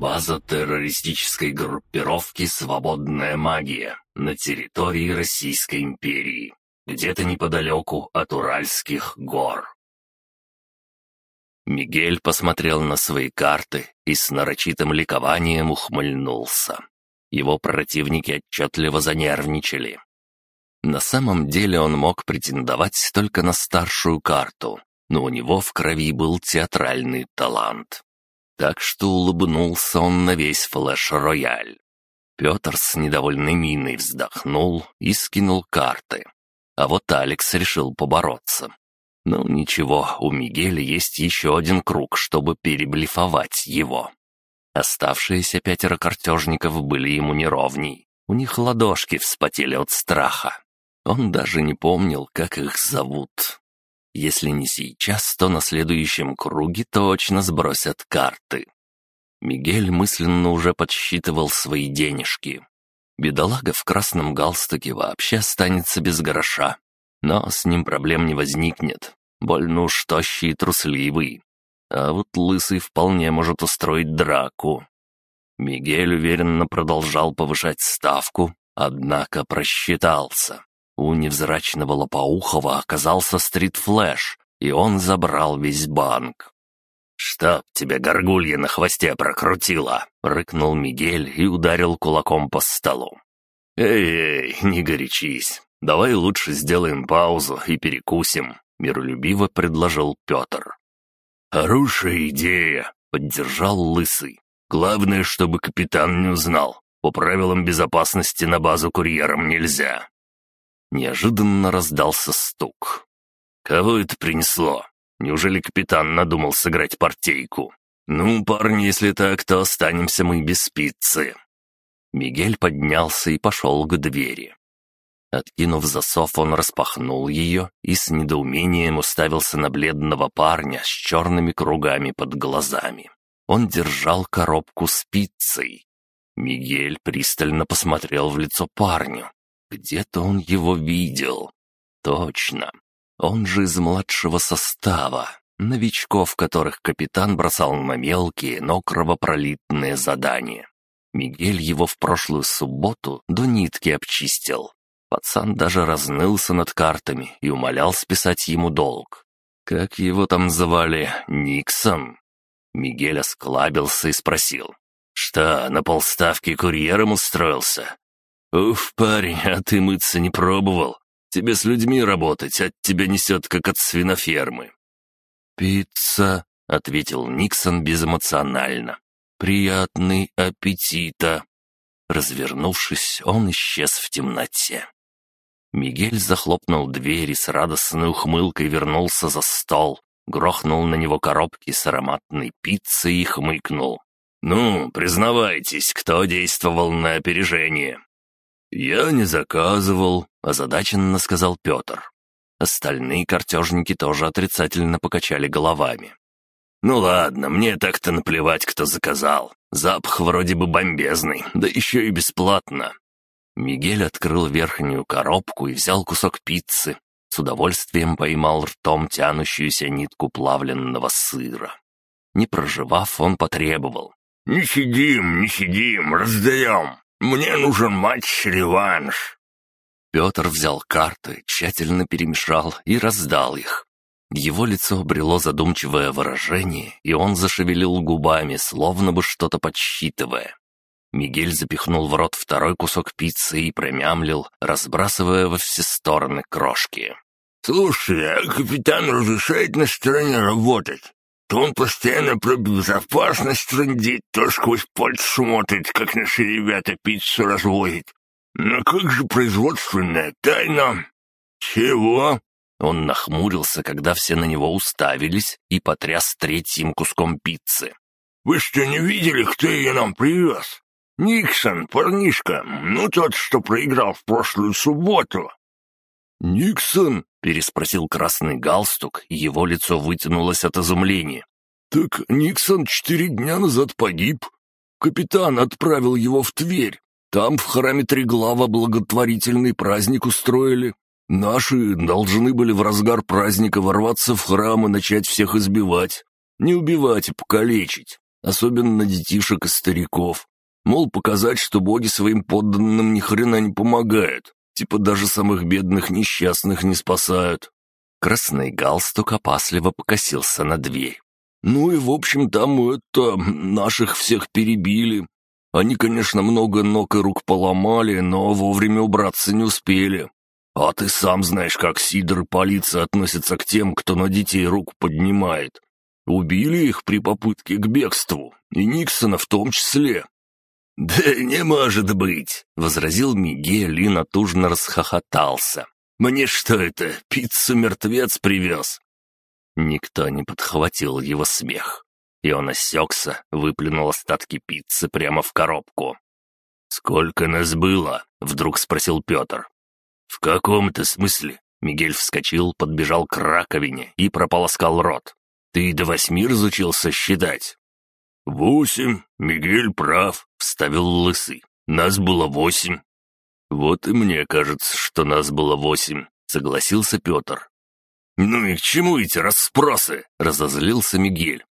База террористической группировки «Свободная магия» на территории Российской империи, где-то неподалеку от Уральских гор. Мигель посмотрел на свои карты и с нарочитым ликованием ухмыльнулся. Его противники отчетливо занервничали. На самом деле он мог претендовать только на старшую карту, но у него в крови был театральный талант. Так что улыбнулся он на весь флеш-рояль. Петр с недовольной миной вздохнул и скинул карты. А вот Алекс решил побороться. Ну ничего, у Мигеля есть еще один круг, чтобы переблифовать его. Оставшиеся пятеро картежников были ему неровней. У них ладошки вспотели от страха. Он даже не помнил, как их зовут. Если не сейчас, то на следующем круге точно сбросят карты. Мигель мысленно уже подсчитывал свои денежки. Бедолага в красном галстуке вообще останется без гроша. Но с ним проблем не возникнет. Больно уж тощий и трусливый. А вот лысый вполне может устроить драку. Мигель уверенно продолжал повышать ставку, однако просчитался. У невзрачного лопоухого оказался стрит-флэш, и он забрал весь банк. «Чтоб тебя горгулья на хвосте прокрутила!» — рыкнул Мигель и ударил кулаком по столу. «Эй-эй, не горячись. Давай лучше сделаем паузу и перекусим», — миролюбиво предложил Петр. «Хорошая идея», — поддержал Лысый. «Главное, чтобы капитан не узнал. По правилам безопасности на базу курьером нельзя. Неожиданно раздался стук. «Кого это принесло? Неужели капитан надумал сыграть партейку? Ну, парни, если так, то останемся мы без пиццы». Мигель поднялся и пошел к двери. Откинув засов, он распахнул ее и с недоумением уставился на бледного парня с черными кругами под глазами. Он держал коробку с пиццей. Мигель пристально посмотрел в лицо парню. Где-то он его видел. Точно. Он же из младшего состава, новичков, которых капитан бросал на мелкие, но кровопролитные задания. Мигель его в прошлую субботу до нитки обчистил. Пацан даже разнылся над картами и умолял списать ему долг. Как его там звали? Никсон? Мигель осклабился и спросил. «Что, на полставки курьером устроился? «Уф, парень, а ты мыться не пробовал? Тебе с людьми работать, от тебя несет, как от свинофермы». «Пицца», — ответил Никсон безэмоционально. «Приятный аппетита». Развернувшись, он исчез в темноте. Мигель захлопнул дверь и с радостной ухмылкой вернулся за стол, грохнул на него коробки с ароматной пиццей и хмыкнул. «Ну, признавайтесь, кто действовал на опережение?» «Я не заказывал», — озадаченно сказал Петр. Остальные картежники тоже отрицательно покачали головами. «Ну ладно, мне так-то наплевать, кто заказал. Запах вроде бы бомбезный, да еще и бесплатно». Мигель открыл верхнюю коробку и взял кусок пиццы. С удовольствием поймал ртом тянущуюся нитку плавленного сыра. Не проживав, он потребовал. «Не сидим, не сидим, раздаем!» Мне нужен матч-реванш». Петр взял карты, тщательно перемешал и раздал их. Его лицо обрело задумчивое выражение, и он зашевелил губами, словно бы что-то подсчитывая. Мигель запихнул в рот второй кусок пиццы и промямлил, разбрасывая во все стороны крошки. «Слушай, а капитан разрешает на стороне работать? То он постоянно про безопасность трындит, то сквозь пальцы смотрит, как наши ребята пиццу разводят. Но как же производственная тайна? Чего? Он нахмурился, когда все на него уставились, и потряс третьим куском пиццы. «Вы что, не видели, кто ее нам привез? Никсон, парнишка, ну тот, что проиграл в прошлую субботу». «Никсон?» — переспросил красный галстук, и его лицо вытянулось от изумления. «Так Никсон четыре дня назад погиб. Капитан отправил его в Тверь. Там в храме Триглава благотворительный праздник устроили. Наши должны были в разгар праздника ворваться в храм и начать всех избивать. Не убивать, а покалечить. особенно детишек и стариков. Мол, показать, что боги своим подданным ни хрена не помогают, типа даже самых бедных несчастных не спасают. Красный галстук опасливо покосился на дверь. Ну и, в общем, там это, наших всех перебили. Они, конечно, много ног и рук поломали, но вовремя убраться не успели. А ты сам знаешь, как Сидор и полиция относятся к тем, кто на детей руку поднимает. Убили их при попытке к бегству, и Никсона в том числе. «Да не может быть!» — возразил Мигель и натужно расхохотался. «Мне что это, пиццу мертвец привез?» Никто не подхватил его смех, и он осекся, выплюнул остатки пиццы прямо в коробку. «Сколько нас было?» — вдруг спросил Петр. «В каком-то смысле?» Мигель вскочил, подбежал к раковине и прополоскал рот. «Ты до восьми разучился считать?» «Восемь. Мигель прав», — вставил лысый. «Нас было восемь». «Вот и мне кажется, что нас было восемь», — согласился Петр. «Ну и к чему эти расспросы?» — разозлился Мигель.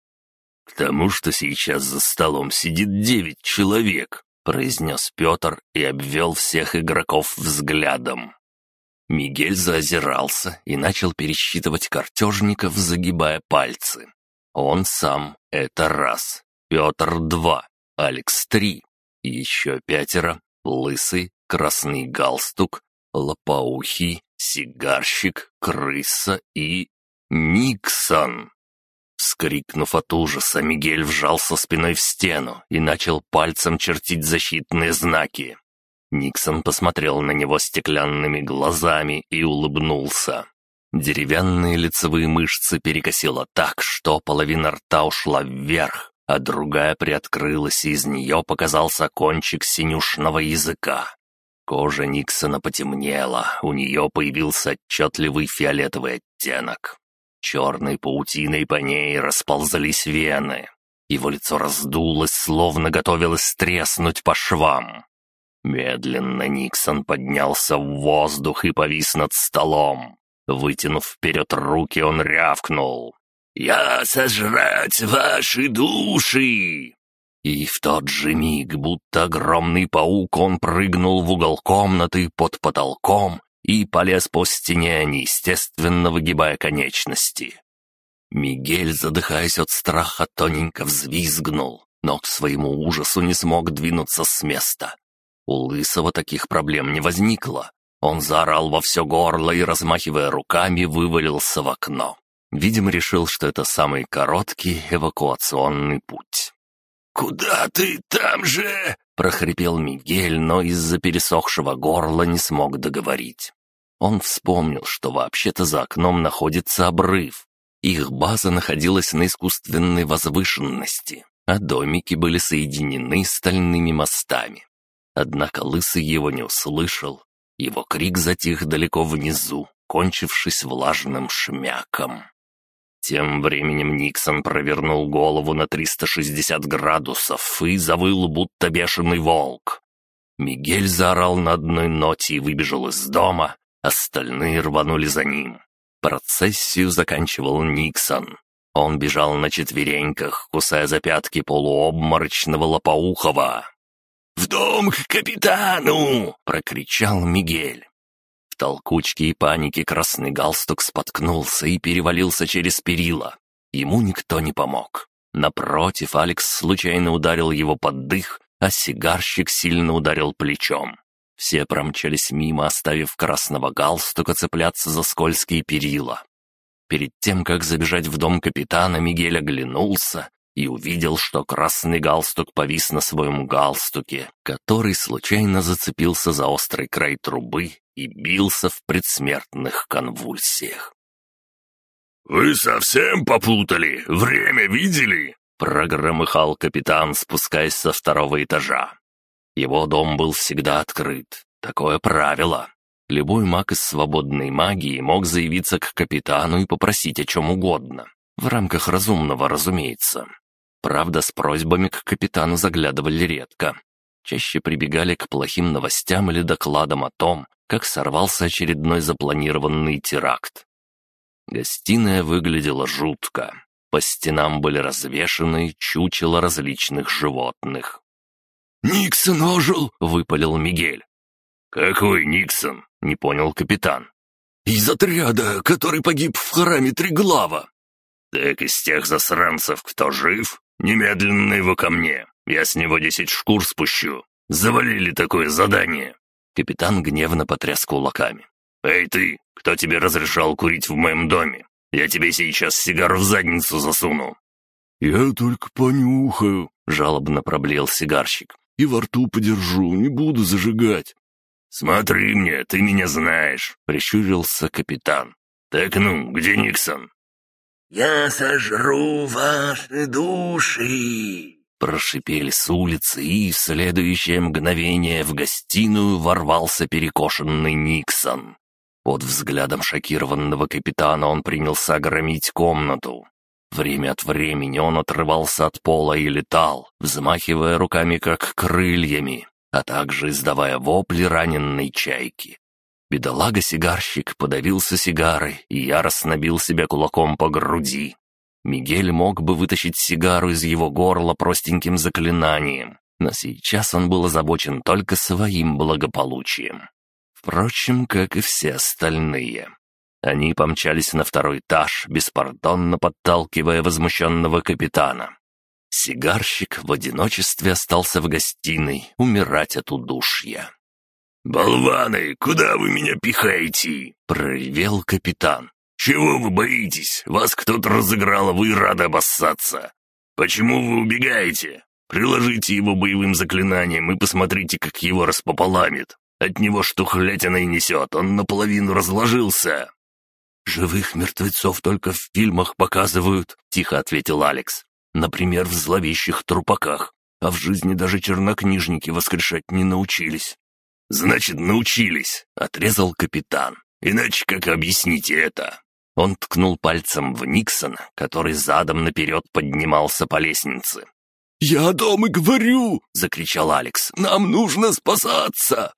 «К тому, что сейчас за столом сидит девять человек», — произнес Петр и обвел всех игроков взглядом. Мигель заозирался и начал пересчитывать картежников, загибая пальцы. Он сам — это раз, Петр — два, Алекс — три, еще пятеро, лысый, красный галстук, лопоухий, сигарщик, крыса и... Никсон. Вскрикнув от ужаса, Мигель вжался спиной в стену и начал пальцем чертить защитные знаки. Никсон посмотрел на него стеклянными глазами и улыбнулся. Деревянные лицевые мышцы перекосило так, что половина рта ушла вверх, а другая приоткрылась, и из нее показался кончик синюшного языка. Кожа Никсона потемнела, у нее появился отчетливый фиолетовый оттенок. Черной паутиной по ней расползались вены. Его лицо раздулось, словно готовилось треснуть по швам. Медленно Никсон поднялся в воздух и повис над столом. Вытянув вперед руки, он рявкнул. «Я сожрать ваши души!» И в тот же миг, будто огромный паук, он прыгнул в угол комнаты под потолком и полез по стене, неестественно выгибая конечности. Мигель, задыхаясь от страха, тоненько взвизгнул, но к своему ужасу не смог двинуться с места. У Лысого таких проблем не возникло. Он заорал во все горло и, размахивая руками, вывалился в окно. Видимо, решил, что это самый короткий эвакуационный путь. «Куда ты там же?» — прохрипел Мигель, но из-за пересохшего горла не смог договорить. Он вспомнил, что вообще-то за окном находится обрыв. Их база находилась на искусственной возвышенности, а домики были соединены стальными мостами. Однако Лысый его не услышал. Его крик затих далеко внизу, кончившись влажным шмяком. Тем временем Никсон провернул голову на 360 градусов и завыл, будто бешеный волк. Мигель заорал на одной ноте и выбежал из дома, остальные рванули за ним. Процессию заканчивал Никсон. Он бежал на четвереньках, кусая за пятки полуобморочного лопоухова. «В дом к капитану!» — прокричал Мигель. В толкучке и панике красный галстук споткнулся и перевалился через перила. Ему никто не помог. Напротив, Алекс случайно ударил его под дых, а сигарщик сильно ударил плечом. Все промчались мимо, оставив красного галстука цепляться за скользкие перила. Перед тем, как забежать в дом капитана, Мигель оглянулся и увидел, что красный галстук повис на своем галстуке, который случайно зацепился за острый край трубы и бился в предсмертных конвульсиях. «Вы совсем попутали? Время видели?» — прогромыхал капитан, спускаясь со второго этажа. Его дом был всегда открыт. Такое правило. Любой маг из свободной магии мог заявиться к капитану и попросить о чем угодно. В рамках разумного, разумеется. Правда, с просьбами к капитану заглядывали редко. Чаще прибегали к плохим новостям или докладам о том, как сорвался очередной запланированный теракт. Гостиная выглядела жутко. По стенам были развешаны чучела различных животных. «Никсон ожил!» — выпалил Мигель. «Какой Никсон?» — не понял капитан. «Из отряда, который погиб в храме Триглава». «Так из тех засранцев, кто жив? Немедленно его ко мне. Я с него десять шкур спущу. Завалили такое задание». Капитан гневно потряс кулаками. «Эй ты, кто тебе разрешал курить в моем доме? Я тебе сейчас сигару в задницу засуну». «Я только понюхаю», — жалобно проблеял сигарщик. «И во рту подержу, не буду зажигать». «Смотри мне, ты меня знаешь», — прищурился капитан. «Так ну, где Никсон?» «Я сожру ваши души!» Прошипели с улицы, и в следующее мгновение в гостиную ворвался перекошенный Никсон. Под взглядом шокированного капитана он принялся громить комнату. Время от времени он отрывался от пола и летал, взмахивая руками как крыльями, а также издавая вопли раненной чайки. Бедолага-сигарщик подавился сигарой и яростно бил себя кулаком по груди. Мигель мог бы вытащить сигару из его горла простеньким заклинанием, но сейчас он был озабочен только своим благополучием. Впрочем, как и все остальные. Они помчались на второй этаж, беспардонно подталкивая возмущенного капитана. Сигарщик в одиночестве остался в гостиной умирать от удушья. «Болваны, куда вы меня пихаете?» — проревел капитан. «Чего вы боитесь? Вас кто-то разыграл, а вы рады обоссаться. Почему вы убегаете? Приложите его боевым заклинанием и посмотрите, как его распополамит. От него штухлятина и несет, он наполовину разложился». «Живых мертвецов только в фильмах показывают», — тихо ответил Алекс. «Например, в зловещих трупаках. А в жизни даже чернокнижники воскрешать не научились». «Значит, научились», — отрезал капитан. «Иначе как объясните это?» Он ткнул пальцем в Никсона, который задом наперед поднимался по лестнице. «Я о том и говорю!» — закричал Алекс. «Нам нужно спасаться!»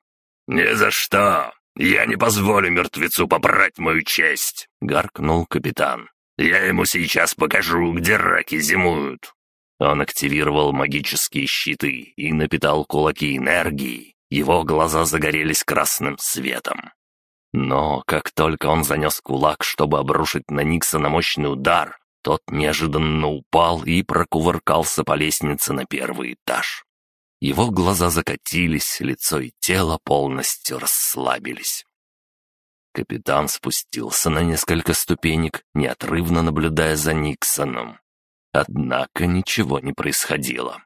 «Ни за что! Я не позволю мертвецу побрать мою честь!» — гаркнул капитан. «Я ему сейчас покажу, где раки зимуют!» Он активировал магические щиты и напитал кулаки энергией. Его глаза загорелись красным светом. Но как только он занес кулак, чтобы обрушить на Никсона мощный удар, тот неожиданно упал и прокувыркался по лестнице на первый этаж. Его глаза закатились, лицо и тело полностью расслабились. Капитан спустился на несколько ступенек, неотрывно наблюдая за Никсоном. Однако ничего не происходило.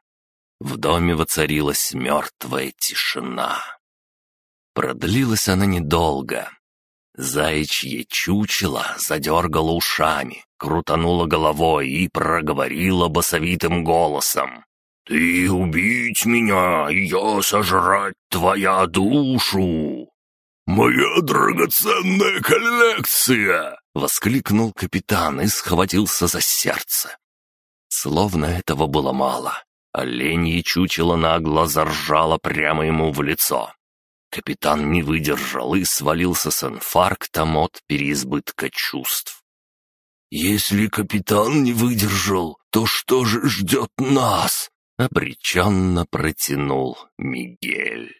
В доме воцарилась мертвая тишина. Продлилась она недолго. Заячье чучело задергало ушами, крутануло головой и проговорило басовитым голосом. «Ты убить меня, и я сожрать твоя душу!» «Моя драгоценная коллекция!» — воскликнул капитан и схватился за сердце. Словно этого было мало. Оленье чучело нагло заржало прямо ему в лицо. Капитан не выдержал и свалился с инфарктом от переизбытка чувств. «Если капитан не выдержал, то что же ждет нас?» — обреченно протянул Мигель.